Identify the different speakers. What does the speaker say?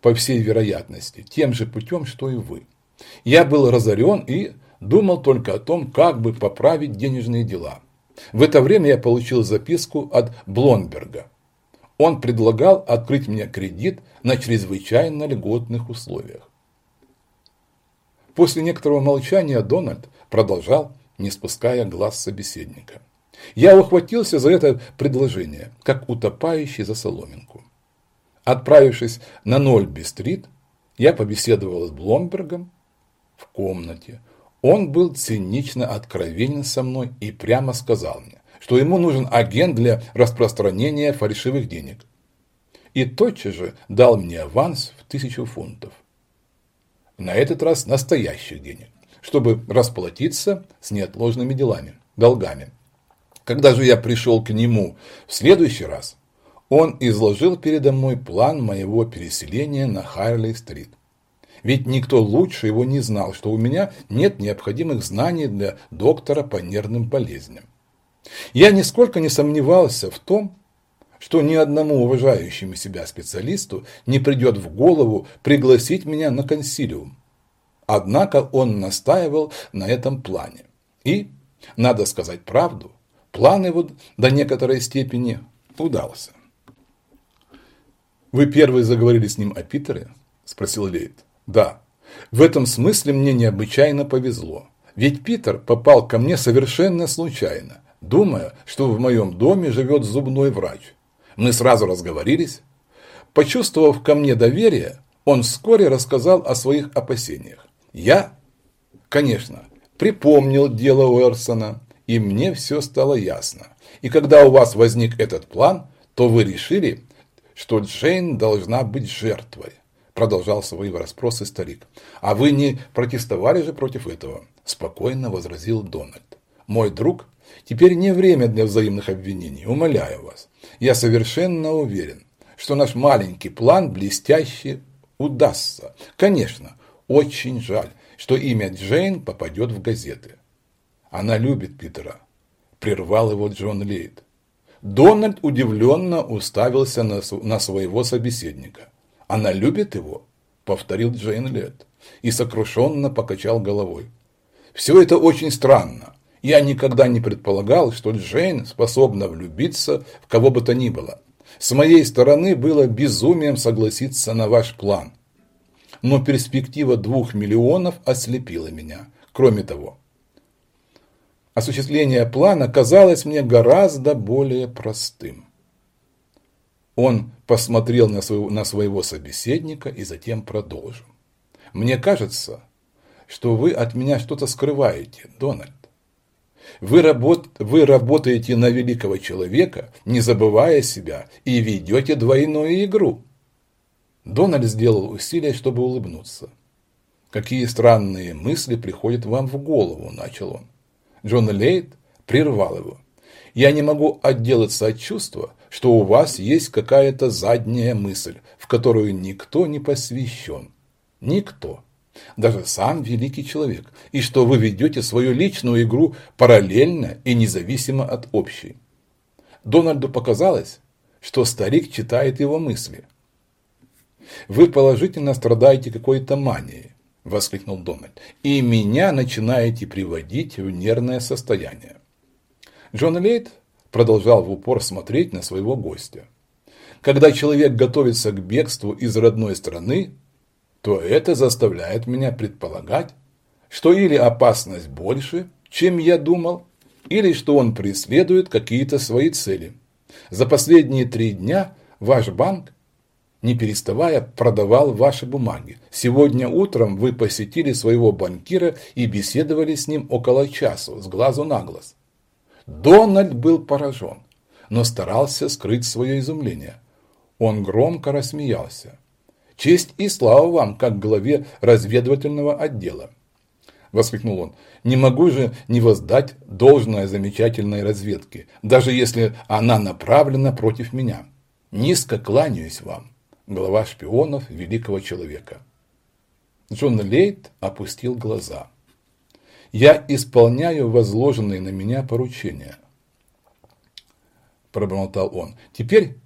Speaker 1: по всей вероятности, тем же путем, что и вы. Я был разорен и думал только о том, как бы поправить денежные дела. В это время я получил записку от Блонберга. Он предлагал открыть мне кредит на чрезвычайно льготных условиях. После некоторого молчания Дональд продолжал, не спуская глаз собеседника. Я ухватился за это предложение, как утопающий за соломинку. Отправившись на Нольби-стрит, я побеседовал с Бломбергом в комнате. Он был цинично откровенен со мной и прямо сказал мне, что ему нужен агент для распространения фальшивых денег. И тотчас же дал мне аванс в тысячу фунтов на этот раз настоящих денег, чтобы расплатиться с неотложными делами, долгами. Когда же я пришел к нему в следующий раз, он изложил передо мной план моего переселения на Харли-стрит. Ведь никто лучше его не знал, что у меня нет необходимых знаний для доктора по нервным болезням. Я нисколько не сомневался в том, что ни одному уважающему себя специалисту не придет в голову пригласить меня на консилиум. Однако он настаивал на этом плане. И, надо сказать правду, план его до некоторой степени удался. «Вы первые заговорили с ним о Питере?» – спросил Лейт. «Да. В этом смысле мне необычайно повезло. Ведь Питер попал ко мне совершенно случайно, думая, что в моем доме живет зубной врач. Мы сразу разговорились. Почувствовав ко мне доверие, он вскоре рассказал о своих опасениях. Я, конечно, припомнил дело Уэрсона, и мне все стало ясно. И когда у вас возник этот план, то вы решили, что Джейн должна быть жертвой. Продолжал свои расспросы старик. А вы не протестовали же против этого? Спокойно возразил Дональд. Мой друг, теперь не время для взаимных обвинений, умоляю вас. Я совершенно уверен, что наш маленький план блестяще удастся. Конечно, очень жаль, что имя Джейн попадет в газеты. Она любит Питера. Прервал его Джон Лейт. Дональд удивленно уставился на, на своего собеседника. Она любит его? Повторил Джейн Лейт и сокрушенно покачал головой. Все это очень странно. Я никогда не предполагал, что Джейн способна влюбиться в кого бы то ни было. С моей стороны было безумием согласиться на ваш план. Но перспектива двух миллионов ослепила меня. Кроме того, осуществление плана казалось мне гораздо более простым. Он посмотрел на своего, на своего собеседника и затем продолжил. «Мне кажется, что вы от меня что-то скрываете, Дональд. Вы, работ, вы работаете на великого человека, не забывая себя, и ведете двойную игру. Дональд сделал усилие, чтобы улыбнуться. «Какие странные мысли приходят вам в голову?» – начал он. Джон Лейт прервал его. «Я не могу отделаться от чувства, что у вас есть какая-то задняя мысль, в которую никто не посвящен. Никто даже сам великий человек, и что вы ведете свою личную игру параллельно и независимо от общей. Дональду показалось, что старик читает его мысли. «Вы положительно страдаете какой-то манией», – воскликнул Дональд, – «и меня начинаете приводить в нервное состояние». Джон Лейт продолжал в упор смотреть на своего гостя. Когда человек готовится к бегству из родной страны, то это заставляет меня предполагать, что или опасность больше, чем я думал, или что он преследует какие-то свои цели. За последние три дня ваш банк, не переставая, продавал ваши бумаги. Сегодня утром вы посетили своего банкира и беседовали с ним около часу, с глазу на глаз. Дональд был поражен, но старался скрыть свое изумление. Он громко рассмеялся. Честь и слава вам, как главе разведывательного отдела. Воскликнул он. Не могу же не воздать должное замечательной разведке, даже если она направлена против меня. Низко кланяюсь вам, глава шпионов великого человека. Джон Лейт опустил глаза. «Я исполняю возложенные на меня поручения», – пробормотал он. «Теперь